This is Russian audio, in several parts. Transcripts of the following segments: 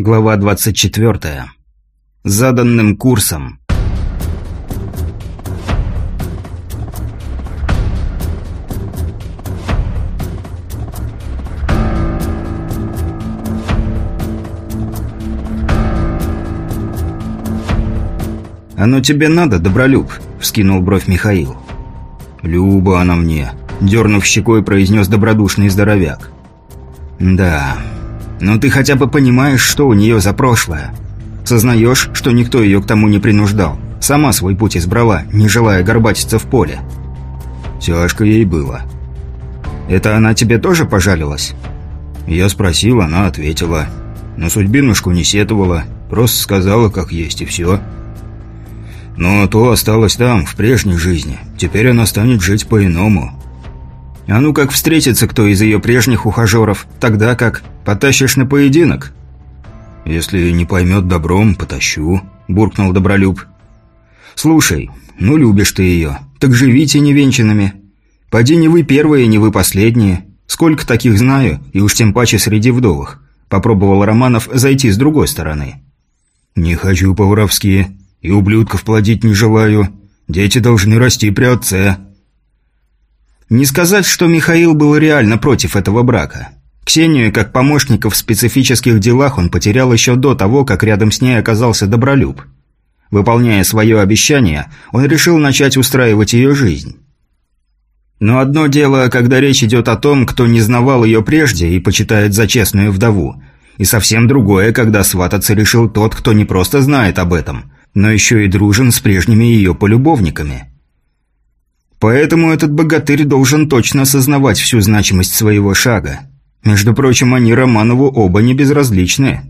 Глава 24. Заданным курсом. «Оно тебе надо, Добролюб?» – вскинул бровь Михаил. «Люба она мне», – дернув щекой, произнес добродушный здоровяк. «Да, но ты хотя бы понимаешь, что у нее за прошлое. Сознаешь, что никто ее к тому не принуждал. Сама свой путь избрала, не желая горбатиться в поле». «Тяжко ей было». «Это она тебе тоже пожалилась?» Я спросил, она ответила. Но судьбинушку не сетовала, просто сказала, как есть, и все. Но то осталось там, в прежней жизни. Теперь она станет жить по-иному. А ну как встретится кто из ее прежних ухажеров, тогда как? Потащишь на поединок? Если не поймет добром, потащу, буркнул Добролюб. Слушай, ну любишь ты ее, так живите невенчанными. Поди не вы первые, не вы последние. Сколько таких знаю, и уж тем паче среди вдовых. Попробовал Романов зайти с другой стороны. Не хочу по-воровски. И ублюдков плодить не желаю. Дети должны расти при отце». Не сказать, что Михаил был реально против этого брака. Ксению, как помощника в специфических делах, он потерял еще до того, как рядом с ней оказался Добролюб. Выполняя свое обещание, он решил начать устраивать ее жизнь. Но одно дело, когда речь идет о том, кто не знавал ее прежде и почитает за честную вдову, и совсем другое, когда свататься решил тот, кто не просто знает об этом – но еще и дружен с прежними ее полюбовниками. Поэтому этот богатырь должен точно осознавать всю значимость своего шага. Между прочим, они Романову оба не безразличны.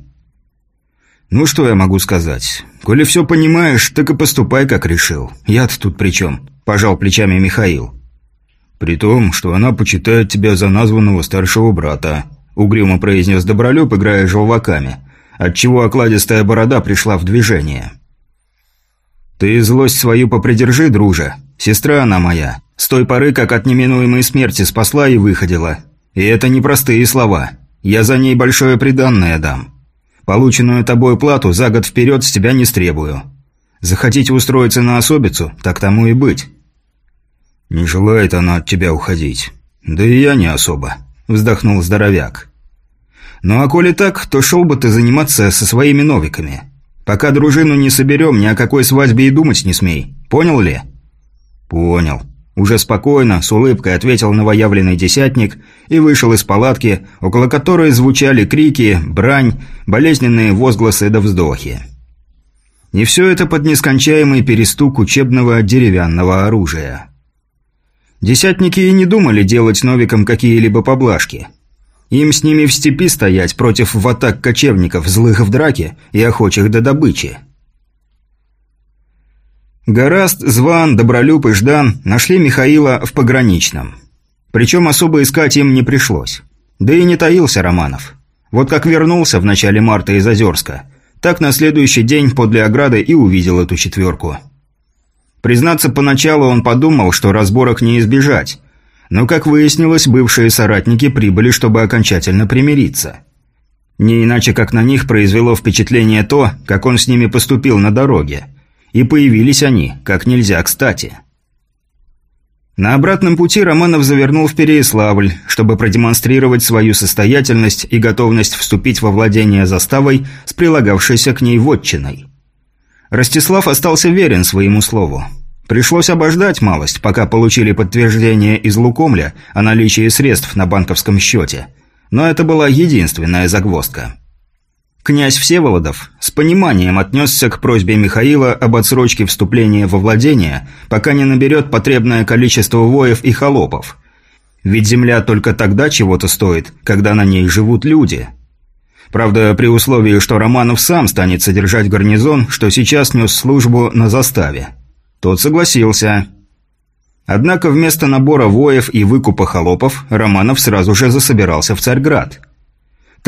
Ну, что я могу сказать? Коли все понимаешь, так и поступай, как решил. Я-то тут при чем? Пожал плечами Михаил. При том, что она почитает тебя за названного старшего брата, угрюмо произнес Добролюб, играя желваками, отчего окладистая борода пришла в движение. «Ты злость свою попридержи, дружа. Сестра она моя. С той поры, как от неминуемой смерти спасла и выходила. И это не простые слова. Я за ней большое приданное дам. Полученную тобой плату за год вперед с тебя не стребую. Захотите устроиться на особицу, так тому и быть». «Не желает она от тебя уходить. Да и я не особо», – вздохнул здоровяк. «Ну а коли так, то шел бы ты заниматься со своими новиками. Пока дружину не соберем, ни о какой свадьбе и думать не смей. Понял ли?» «Понял». Уже спокойно, с улыбкой ответил новоявленный десятник и вышел из палатки, около которой звучали крики, брань, болезненные возгласы да вздохи. И все это под нескончаемый перестук учебного деревянного оружия. Десятники и не думали делать новикам какие-либо поблажки – им с ними в степи стоять против в атак кочевников, злых в драке и охочих до добычи. Гораст, Зван, Добролюб и Ждан нашли Михаила в пограничном. Причем особо искать им не пришлось. Да и не таился Романов. Вот как вернулся в начале марта из Озерска, так на следующий день подле ограды и увидел эту четверку. Признаться, поначалу он подумал, что разборок не избежать, но, как выяснилось, бывшие соратники прибыли, чтобы окончательно примириться. Не иначе, как на них произвело впечатление то, как он с ними поступил на дороге. И появились они, как нельзя кстати. На обратном пути Романов завернул в Переяславль, чтобы продемонстрировать свою состоятельность и готовность вступить во владение заставой с прилагавшейся к ней вотчиной. Ростислав остался верен своему слову. Пришлось обождать малость, пока получили подтверждение из Лукомля о наличии средств на банковском счете. Но это была единственная загвоздка. Князь Всеволодов с пониманием отнесся к просьбе Михаила об отсрочке вступления во владение, пока не наберет потребное количество воев и холопов. Ведь земля только тогда чего-то стоит, когда на ней живут люди. Правда, при условии, что Романов сам станет содержать гарнизон, что сейчас нес службу на заставе. Тот согласился. Однако вместо набора воев и выкупа холопов Романов сразу же засобирался в Царьград.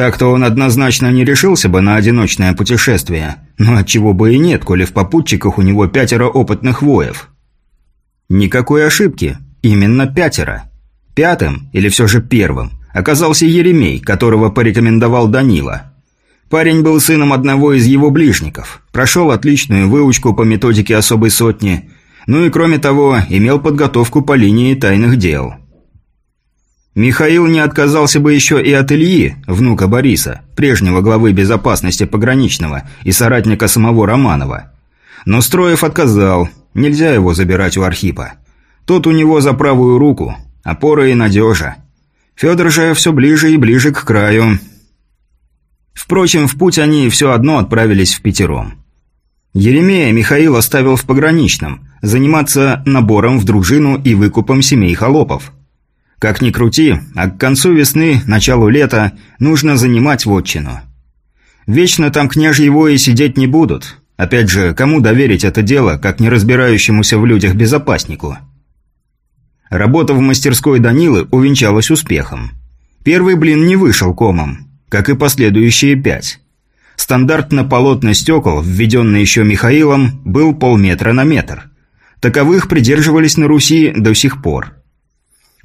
Так-то он однозначно не решился бы на одиночное путешествие, но отчего бы и нет, коли в попутчиках у него пятеро опытных воев. Никакой ошибки, именно пятеро. Пятым, или все же первым, оказался Еремей, которого порекомендовал Данила. Парень был сыном одного из его ближников, прошел отличную выучку по методике особой сотни, ну и кроме того, имел подготовку по линии тайных дел. Михаил не отказался бы еще и от Ильи, внука Бориса, прежнего главы безопасности пограничного и соратника самого Романова. Но Строев отказал, нельзя его забирать у Архипа. Тот у него за правую руку, опора и надежа. Федор же все ближе и ближе к краю. Впрочем, в путь они все одно отправились в пятером. Еремея Михаил оставил в пограничном, заниматься набором в дружину и выкупом семей холопов. Как ни крути, а к концу весны, началу лета нужно занимать вотчину. Вечно там княжьи вои сидеть не будут. Опять же, кому доверить это дело, как не разбирающемуся в людях безопаснику? Работа в мастерской Данилы увенчалась успехом. Первый блин не вышел комом, как и последующие пять. Стандарт на полотна стекол, введенный еще Михаилом, был полметра на метр. Таковых придерживались на Руси до сих пор.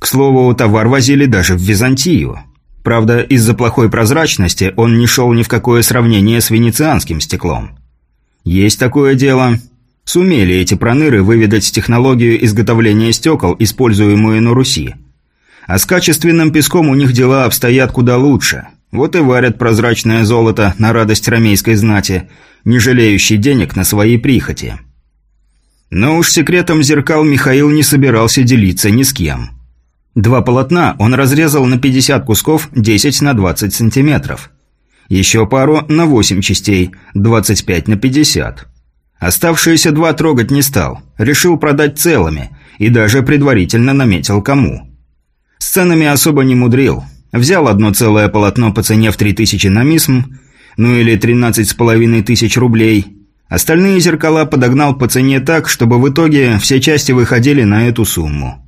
К слову, товар возили даже в Византию. Правда, из-за плохой прозрачности он не шел ни в какое сравнение с венецианским стеклом. Есть такое дело. Сумели эти проныры выведать технологию изготовления стекол, используемую на Руси. А с качественным песком у них дела обстоят куда лучше. Вот и варят прозрачное золото на радость ромейской знати, не жалеющей денег на свои прихоти. Но уж секретом зеркал Михаил не собирался делиться ни с кем. Два полотна он разрезал на 50 кусков 10 на 20 сантиметров. Еще пару на 8 частей, 25 на 50. Оставшиеся два трогать не стал, решил продать целыми и даже предварительно наметил кому. С ценами особо не мудрил. Взял одно целое полотно по цене в 3000 на мисм, ну или 13 с половиной тысяч рублей. Остальные зеркала подогнал по цене так, чтобы в итоге все части выходили на эту сумму.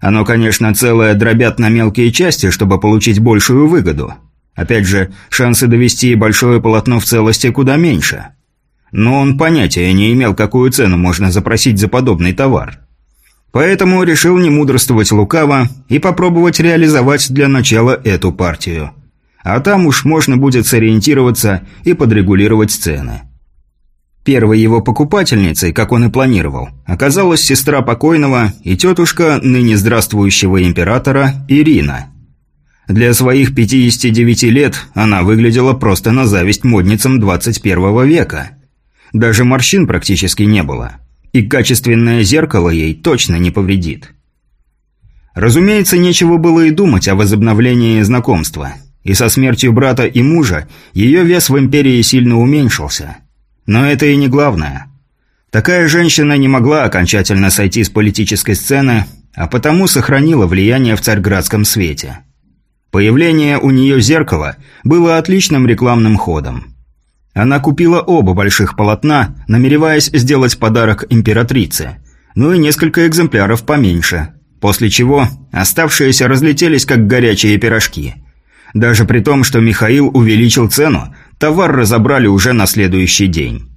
Оно, конечно, целое дробят на мелкие части, чтобы получить большую выгоду. Опять же, шансы довести большое полотно в целости куда меньше. Но он понятия не имел, какую цену можно запросить за подобный товар. Поэтому решил не мудрствовать лукаво и попробовать реализовать для начала эту партию. А там уж можно будет сориентироваться и подрегулировать цены. Первой его покупательницей, как он и планировал, оказалась сестра покойного и тетушка ныне здравствующего императора Ирина. Для своих 59 лет она выглядела просто на зависть модницам 21 века. Даже морщин практически не было. И качественное зеркало ей точно не повредит. Разумеется, нечего было и думать о возобновлении знакомства. И со смертью брата и мужа ее вес в империи сильно уменьшился – но это и не главное. Такая женщина не могла окончательно сойти с политической сцены, а потому сохранила влияние в царьградском свете. Появление у нее зеркала было отличным рекламным ходом. Она купила оба больших полотна, намереваясь сделать подарок императрице, ну и несколько экземпляров поменьше, после чего оставшиеся разлетелись как горячие пирожки. Даже при том, что Михаил увеличил цену, Товар разобрали уже на следующий день.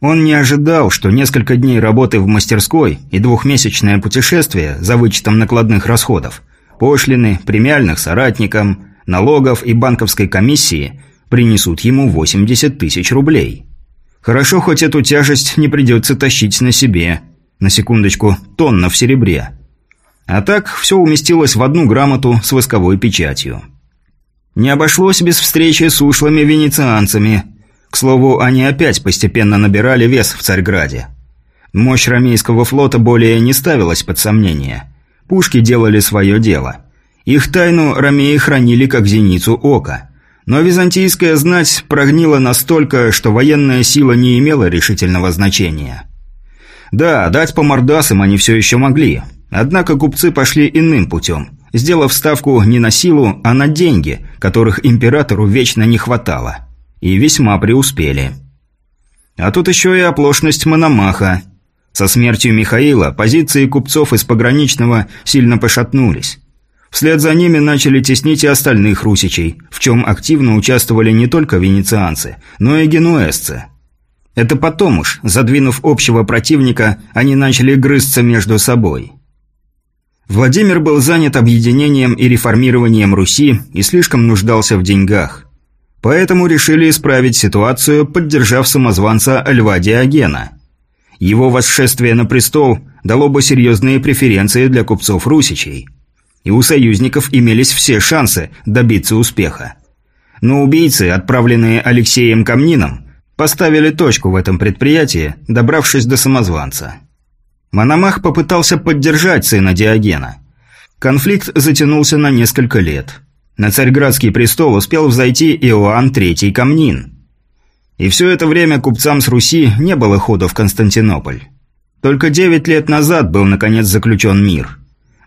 Он не ожидал, что несколько дней работы в мастерской и двухмесячное путешествие за вычетом накладных расходов, пошлины, премиальных соратникам, налогов и банковской комиссии принесут ему 80 тысяч рублей. Хорошо, хоть эту тяжесть не придется тащить на себе. На секундочку, тонна в серебре. А так все уместилось в одну грамоту с восковой печатью. Не обошлось без встречи с ушлыми венецианцами. К слову, они опять постепенно набирали вес в Царьграде. Мощь ромейского флота более не ставилась под сомнение. Пушки делали свое дело. Их тайну ромеи хранили как зеницу ока. Но византийская знать прогнила настолько, что военная сила не имела решительного значения. Да, дать по мордасам они все еще могли. Однако купцы пошли иным путем – сделав ставку не на силу, а на деньги, которых императору вечно не хватало. И весьма преуспели. А тут еще и оплошность Мономаха. Со смертью Михаила позиции купцов из пограничного сильно пошатнулись. Вслед за ними начали теснить и остальных русичей, в чем активно участвовали не только венецианцы, но и генуэзцы. Это потом уж, задвинув общего противника, они начали грызться между собой – Владимир был занят объединением и реформированием Руси и слишком нуждался в деньгах. Поэтому решили исправить ситуацию, поддержав самозванца Льва Диогена. Его восшествие на престол дало бы серьезные преференции для купцов-русичей. И у союзников имелись все шансы добиться успеха. Но убийцы, отправленные Алексеем Камнином, поставили точку в этом предприятии, добравшись до самозванца. Мономах попытался поддержать сына Диогена. Конфликт затянулся на несколько лет. На царьградский престол успел взойти Иоанн III Камнин. И все это время купцам с Руси не было хода в Константинополь. Только девять лет назад был наконец заключен мир.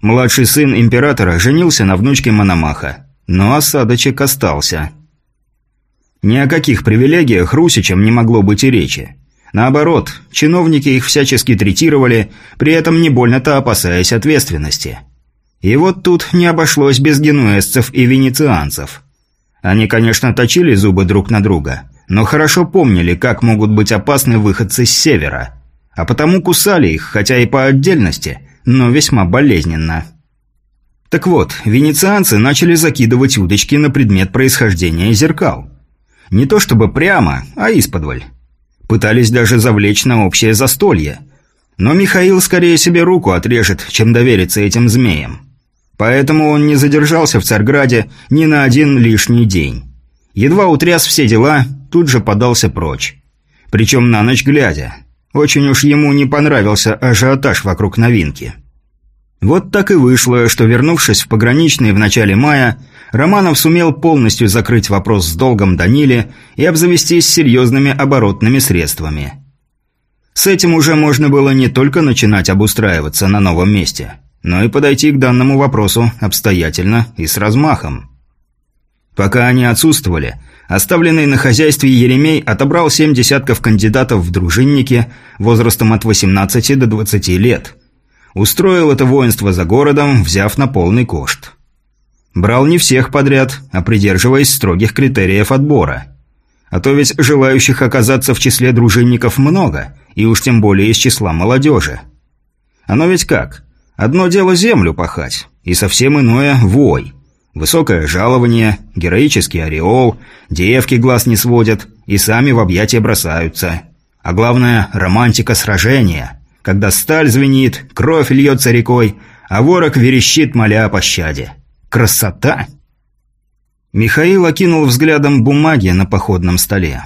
Младший сын императора женился на внучке Мономаха, но осадочек остался. Ни о каких привилегиях русичам не могло быть и речи. Наоборот, чиновники их всячески третировали, при этом не больно-то опасаясь ответственности. И вот тут не обошлось без генуэзцев и венецианцев. Они, конечно, точили зубы друг на друга, но хорошо помнили, как могут быть опасны выходцы с севера. А потому кусали их, хотя и по отдельности, но весьма болезненно. Так вот, венецианцы начали закидывать удочки на предмет происхождения зеркал. Не то чтобы прямо, а исподволь. Пытались даже завлечь на общее застолье. Но Михаил скорее себе руку отрежет, чем довериться этим змеям. Поэтому он не задержался в Царьграде ни на один лишний день. Едва утряс все дела, тут же подался прочь. Причем на ночь глядя. Очень уж ему не понравился ажиотаж вокруг новинки. Вот так и вышло, что вернувшись в пограничный в начале мая, Романов сумел полностью закрыть вопрос с долгом Даниле и обзавестись серьезными оборотными средствами. С этим уже можно было не только начинать обустраиваться на новом месте, но и подойти к данному вопросу обстоятельно и с размахом. Пока они отсутствовали, оставленный на хозяйстве Еремей отобрал семь десятков кандидатов в дружинники возрастом от 18 до 20 лет. Устроил это воинство за городом, взяв на полный кошт. Брал не всех подряд, а придерживаясь строгих критериев отбора. А то ведь желающих оказаться в числе дружинников много, и уж тем более из числа молодежи. Оно ведь как? Одно дело землю пахать, и совсем иное – вой. Высокое жалование, героический ореол, девки глаз не сводят и сами в объятия бросаются. А главное – романтика сражения, когда сталь звенит, кровь льется рекой, а ворог верещит, моля о пощаде. Красота!» Михаил окинул взглядом бумаги на походном столе.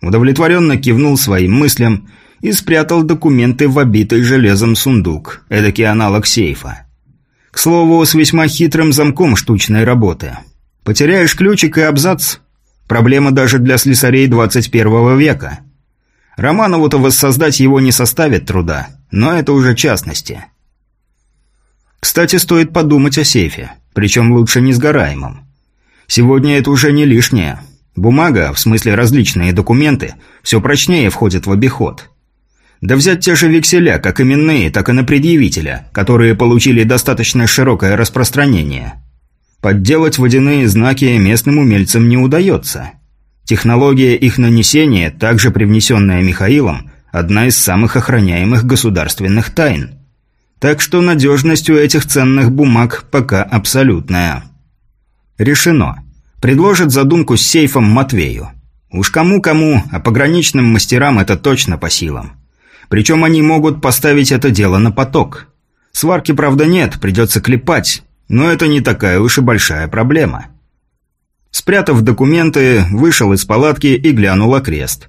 Удовлетворенно кивнул своим мыслям и спрятал документы в обитый железом сундук, эдакий аналог сейфа. К слову, с весьма хитрым замком штучной работы. Потеряешь ключик и абзац – проблема даже для слесарей 21 века. Романову-то воссоздать его не составит труда, но это уже частности. Кстати, стоит подумать о сейфе. Причем лучше несгораемым. Сегодня это уже не лишнее. Бумага, в смысле различные документы, все прочнее входит в обиход. Да взять те же векселя, как именные, так и на предъявителя, которые получили достаточно широкое распространение. Подделать водяные знаки местным умельцам не удается. Технология их нанесения, также привнесенная Михаилом, одна из самых охраняемых государственных тайн. Так что надежность у этих ценных бумаг пока абсолютная. Решено. Предложит задумку с сейфом Матвею. Уж кому-кому, а пограничным мастерам это точно по силам. Причем они могут поставить это дело на поток. Сварки, правда, нет, придется клепать, но это не такая уж и большая проблема. Спрятав документы, вышел из палатки и глянул окрест.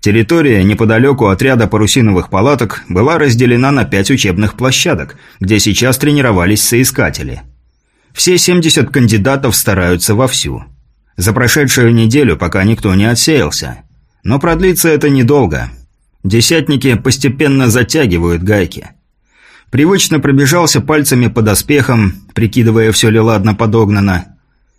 Территория неподалеку от ряда парусиновых палаток была разделена на пять учебных площадок, где сейчас тренировались соискатели. Все 70 кандидатов стараются вовсю. За прошедшую неделю пока никто не отсеялся. Но продлится это недолго. Десятники постепенно затягивают гайки. Привычно пробежался пальцами по доспехам, прикидывая, все ли ладно подогнано.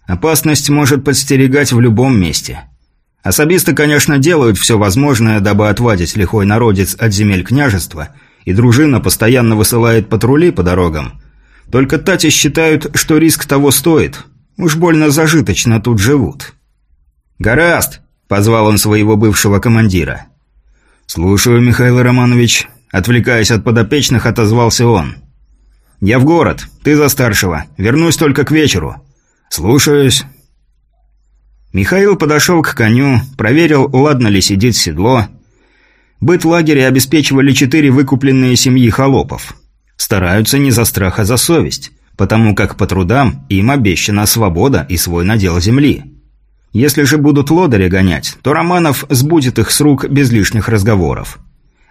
Опасность может подстерегать в любом месте – Особисты, конечно, делают все возможное, дабы отвадить лихой народец от земель княжества, и дружина постоянно высылает патрули по дорогам. Только тати считают, что риск того стоит. Уж больно зажиточно тут живут. «Гораст!» – позвал он своего бывшего командира. «Слушаю, Михаил Романович», – отвлекаясь от подопечных, отозвался он. «Я в город, ты за старшего. Вернусь только к вечеру». «Слушаюсь». Михаил подошел к коню, проверил, ладно ли сидит седло. Быт лагеря обеспечивали четыре выкупленные семьи холопов. Стараются не за страх, а за совесть, потому как по трудам им обещана свобода и свой надел земли. Если же будут лодыри гонять, то Романов сбудет их с рук без лишних разговоров.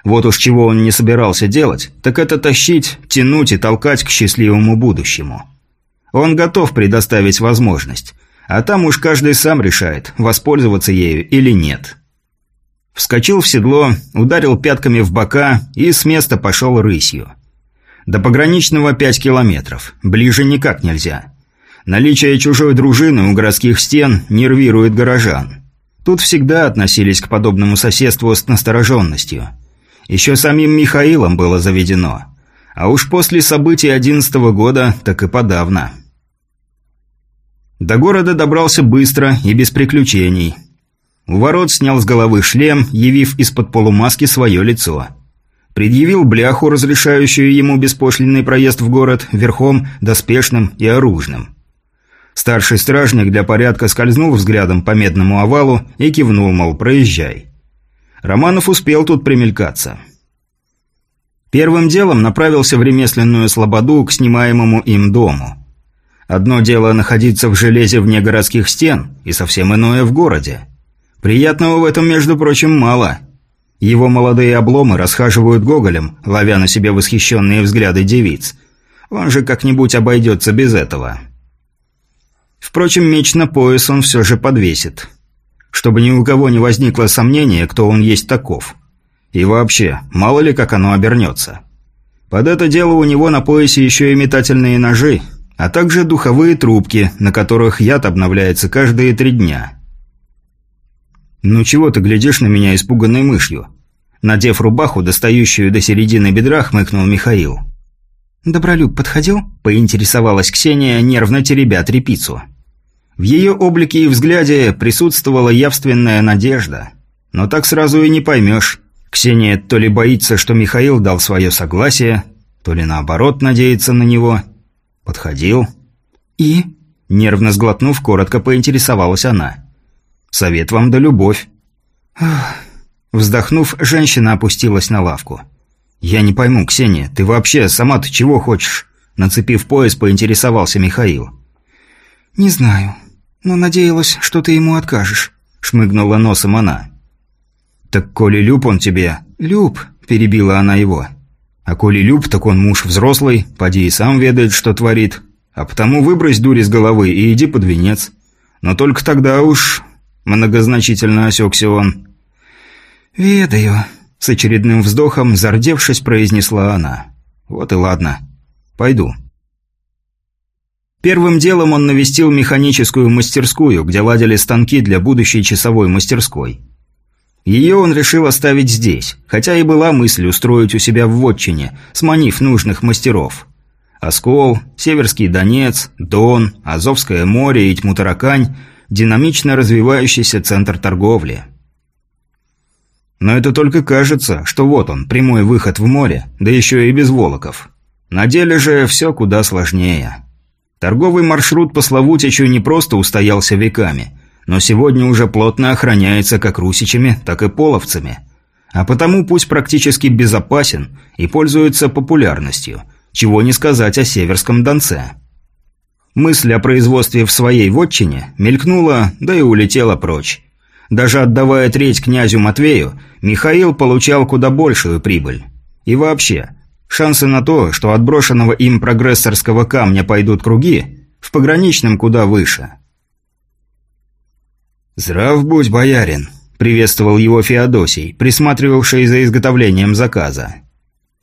Вот уж чего он не собирался делать, так это тащить, тянуть и толкать к счастливому будущему. Он готов предоставить возможность, а там уж каждый сам решает, воспользоваться ею или нет. Вскочил в седло, ударил пятками в бока и с места пошел рысью. До пограничного пять километров, ближе никак нельзя. Наличие чужой дружины у городских стен нервирует горожан. Тут всегда относились к подобному соседству с настороженностью. Еще самим Михаилом было заведено. А уж после событий одиннадцатого года так и подавно. До города добрался быстро и без приключений. У ворот снял с головы шлем, явив из-под полумаски свое лицо. Предъявил бляху, разрешающую ему беспошлинный проезд в город, верхом, доспешным и оружным. Старший стражник для порядка скользнул взглядом по медному овалу и кивнул, мол, проезжай. Романов успел тут примелькаться. Первым делом направился в ремесленную слободу к снимаемому им дому. Одно дело находиться в железе вне городских стен, и совсем иное в городе. Приятного в этом, между прочим, мало. Его молодые обломы расхаживают гоголем, ловя на себе восхищенные взгляды девиц. Он же как-нибудь обойдется без этого. Впрочем, меч на пояс он все же подвесит. Чтобы ни у кого не возникло сомнения, кто он есть таков. И вообще, мало ли как оно обернется. Под это дело у него на поясе еще и метательные ножи – а также духовые трубки, на которых яд обновляется каждые три дня. «Ну чего ты глядишь на меня испуганной мышью?» Надев рубаху, достающую до середины бедра, хмыкнул Михаил. «Добролюб подходил?» – поинтересовалась Ксения, нервно теребя трепицу. В ее облике и взгляде присутствовала явственная надежда. Но так сразу и не поймешь. Ксения то ли боится, что Михаил дал свое согласие, то ли наоборот надеется на него – Подходил. И? Нервно сглотнув, коротко поинтересовалась она. Совет вам да любовь. Вздохнув, женщина опустилась на лавку. «Я не пойму, Ксения, ты вообще сама-то чего хочешь?» Нацепив пояс, поинтересовался Михаил. «Не знаю, но надеялась, что ты ему откажешь», — шмыгнула носом она. «Так коли люб он тебе...» «Люб», — перебила она его. А коли люб, так он муж взрослый, поди и сам ведает, что творит. А потому выбрось дурь из головы и иди под венец. Но только тогда уж...» Многозначительно осекся он. «Ведаю», — с очередным вздохом, зардевшись, произнесла она. «Вот и ладно. Пойду». Первым делом он навестил механическую мастерскую, где ладили станки для будущей часовой мастерской. Ее он решил оставить здесь, хотя и была мысль устроить у себя в вотчине, сманив нужных мастеров. Оскол, Северский Донец, Дон, Азовское море и Тьмутаракань – динамично развивающийся центр торговли. Но это только кажется, что вот он, прямой выход в море, да еще и без волоков. На деле же все куда сложнее. Торговый маршрут по Славутичу не просто устоялся веками – но сегодня уже плотно охраняется как русичами, так и половцами. А потому путь практически безопасен и пользуется популярностью, чего не сказать о Северском Донце. Мысль о производстве в своей вотчине мелькнула, да и улетела прочь. Даже отдавая треть князю Матвею, Михаил получал куда большую прибыль. И вообще, шансы на то, что от брошенного им прогрессорского камня пойдут круги, в пограничном куда выше – «Здрав будь, боярин», — приветствовал его Феодосий, присматривавший за изготовлением заказа.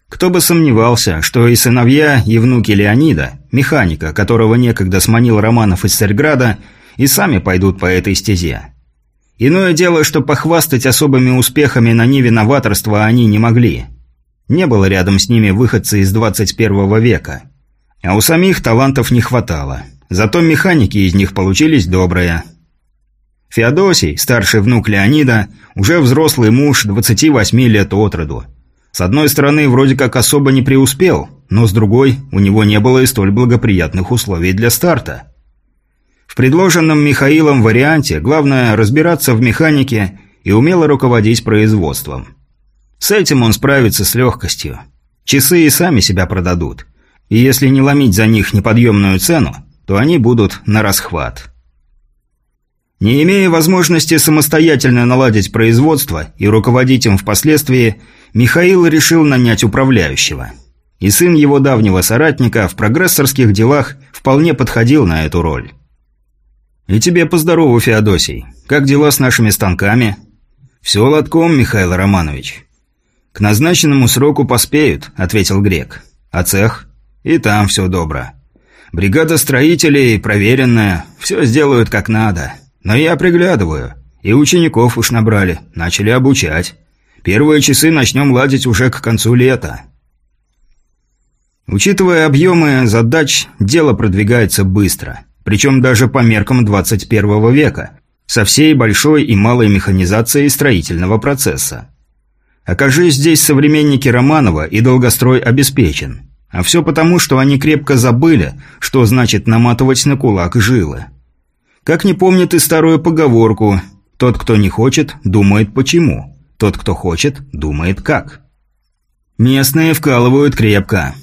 Кто бы сомневался, что и сыновья, и внуки Леонида, механика, которого некогда сманил Романов из Царьграда, и сами пойдут по этой стезе. Иное дело, что похвастать особыми успехами на ниве новаторства они не могли. Не было рядом с ними выходца из 21 века. А у самих талантов не хватало. Зато механики из них получились добрые – Феодосий, старший внук Леонида, уже взрослый муж, 28 лет от роду. С одной стороны, вроде как особо не преуспел, но с другой, у него не было и столь благоприятных условий для старта. В предложенном Михаилом варианте главное разбираться в механике и умело руководить производством. С этим он справится с легкостью. Часы и сами себя продадут. И если не ломить за них неподъемную цену, то они будут на расхват. Не имея возможности самостоятельно наладить производство и руководить им впоследствии, Михаил решил нанять управляющего. И сын его давнего соратника в прогрессорских делах вполне подходил на эту роль. «И тебе поздорову, Феодосий. Как дела с нашими станками?» «Все лотком, Михаил Романович». «К назначенному сроку поспеют», — ответил Грек. «А цех?» «И там все добро. Бригада строителей проверенная, все сделают как надо. Но я приглядываю. И учеников уж набрали, начали обучать. Первые часы начнем ладить уже к концу лета». Учитывая объемы задач, дело продвигается быстро. Причем даже по меркам 21 века, со всей большой и малой механизацией строительного процесса. Окажись здесь современники Романова, и долгострой обеспечен. А все потому, что они крепко забыли, что значит наматывать на кулак жилы. Как не помнит и старую поговорку «Тот, кто не хочет, думает почему, тот, кто хочет, думает как». Местные вкалывают крепко.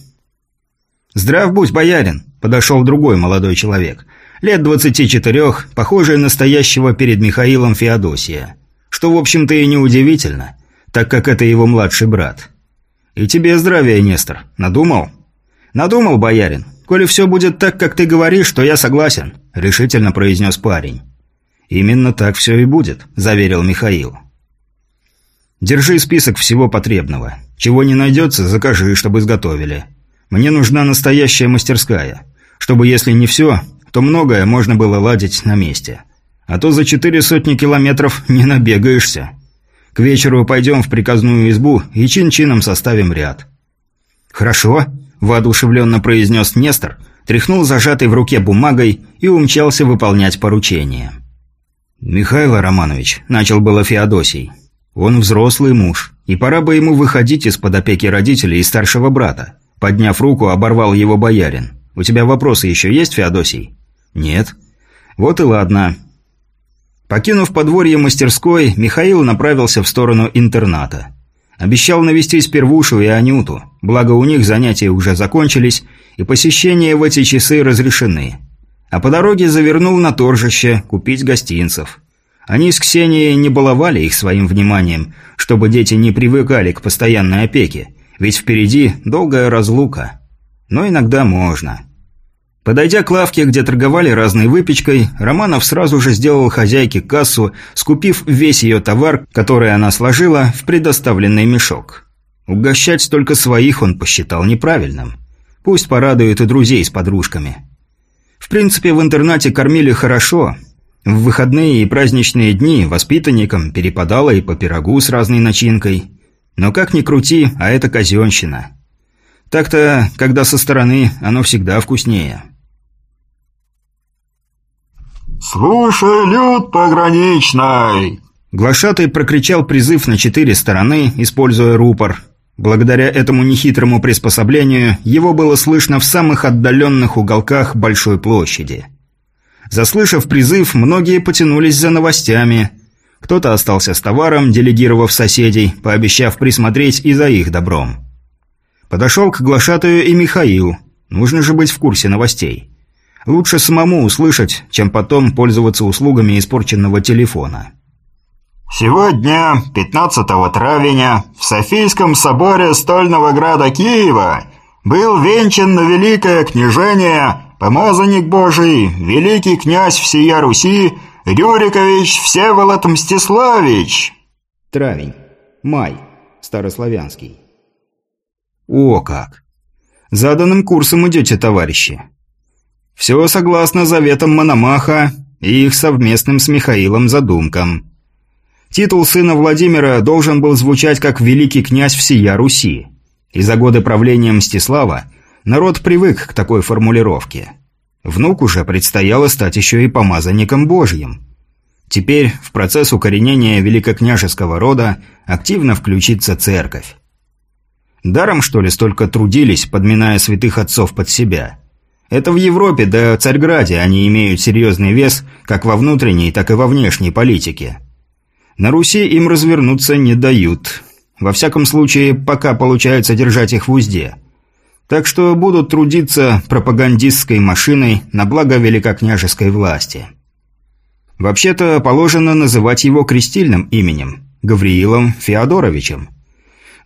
«Здрав будь, боярин!» – подошел другой молодой человек. Лет двадцати четырех, похожий настоящего перед Михаилом Феодосия. Что, в общем-то, и неудивительно, так как это его младший брат. «И тебе здравия, Нестор. Надумал?» «Надумал, боярин. Коли все будет так, как ты говоришь, то я согласен», – решительно произнес парень. «Именно так все и будет», – заверил Михаил. «Держи список всего потребного. Чего не найдется, закажи, чтобы изготовили. Мне нужна настоящая мастерская, чтобы, если не все, то многое можно было ладить на месте. А то за четыре сотни километров не набегаешься. К вечеру пойдем в приказную избу и чин-чином составим ряд». «Хорошо», – воодушевленно произнес Нестор, тряхнул зажатой в руке бумагой и умчался выполнять поручение. «Михаил Романович», – начал было Феодосий. «Он взрослый муж, и пора бы ему выходить из-под опеки родителей и старшего брата. Подняв руку, оборвал его боярин. «У тебя вопросы еще есть, Феодосий?» «Нет». «Вот и ладно». Покинув подворье мастерской, Михаил направился в сторону интерната. Обещал навестить Первушу и Анюту, благо у них занятия уже закончились, и посещения в эти часы разрешены. А по дороге завернул на торжище купить гостинцев. Они с Ксенией не баловали их своим вниманием, чтобы дети не привыкали к постоянной опеке, ведь впереди долгая разлука. Но иногда можно. Подойдя к лавке, где торговали разной выпечкой, Романов сразу же сделал хозяйке кассу, скупив весь ее товар, который она сложила, в предоставленный мешок. Угощать столько своих он посчитал неправильным. Пусть порадует и друзей с подружками. В принципе, в интернате кормили хорошо. В выходные и праздничные дни воспитанникам перепадало и по пирогу с разной начинкой – но как ни крути, а это казенщина. Так-то, когда со стороны, оно всегда вкуснее. «Слушай, люд пограничный!» Глашатый прокричал призыв на четыре стороны, используя рупор. Благодаря этому нехитрому приспособлению его было слышно в самых отдаленных уголках большой площади. Заслышав призыв, многие потянулись за новостями – кто-то остался с товаром, делегировав соседей, пообещав присмотреть и за их добром. Подошел к глашатаю и Михаил. Нужно же быть в курсе новостей. Лучше самому услышать, чем потом пользоваться услугами испорченного телефона. Сегодня, 15 травня, в Софийском соборе Стольного града Киева был венчан на великое княжение помазанник Божий, великий князь всея Руси Рюрикович Всеволод Мстиславич!» Травень. Май. Старославянский. «О как! Заданным курсом идете, товарищи. Все согласно заветам Мономаха и их совместным с Михаилом задумкам. Титул сына Владимира должен был звучать как «Великий князь всея Руси», и за годы правления Мстислава народ привык к такой формулировке. Внуку же предстояло стать еще и помазанником Божьим. Теперь в процесс укоренения великокняжеского рода активно включится церковь. Даром, что ли, столько трудились, подминая святых отцов под себя? Это в Европе да Царьграде они имеют серьезный вес как во внутренней, так и во внешней политике. На Руси им развернуться не дают. Во всяком случае, пока получается держать их в узде. Так что будут трудиться пропагандистской машиной на благо великокняжеской власти. Вообще-то положено называть его крестильным именем – Гавриилом Феодоровичем.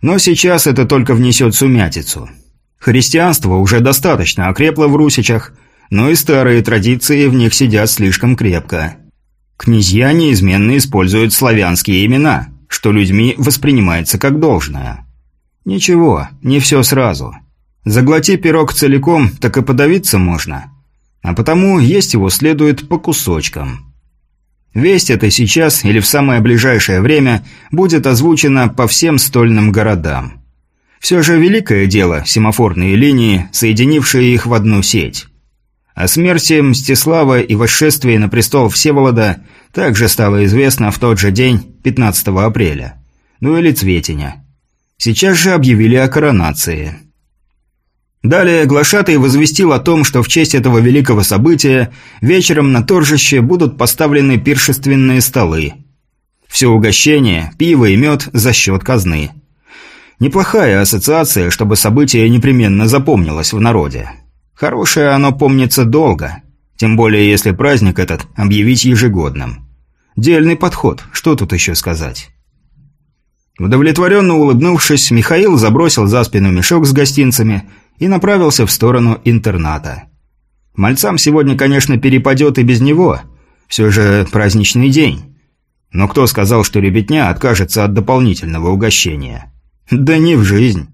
Но сейчас это только внесет сумятицу. Христианство уже достаточно окрепло в русичах, но и старые традиции в них сидят слишком крепко. Князья неизменно используют славянские имена, что людьми воспринимается как должное. Ничего, не все сразу. Заглоти пирог целиком, так и подавиться можно. А потому есть его следует по кусочкам. Весть эта сейчас или в самое ближайшее время будет озвучена по всем стольным городам. Все же великое дело – семафорные линии, соединившие их в одну сеть. О смерти Мстислава и восшествии на престол Всеволода также стало известно в тот же день, 15 апреля. Ну или Цветеня. Сейчас же объявили о коронации. Далее Глашатый возвестил о том, что в честь этого великого события вечером на торжище будут поставлены пиршественные столы. Все угощение, пиво и мед за счет казны. Неплохая ассоциация, чтобы событие непременно запомнилось в народе. Хорошее оно помнится долго, тем более если праздник этот объявить ежегодным. Дельный подход, что тут еще сказать? Удовлетворенно улыбнувшись, Михаил забросил за спину мешок с гостинцами и направился в сторону интерната. Мальцам сегодня, конечно, перепадет и без него. Все же праздничный день. Но кто сказал, что ребятня откажется от дополнительного угощения? Да не в жизнь.